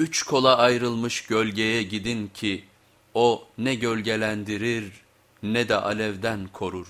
Üç kola ayrılmış gölgeye gidin ki o ne gölgelendirir ne de alevden korur.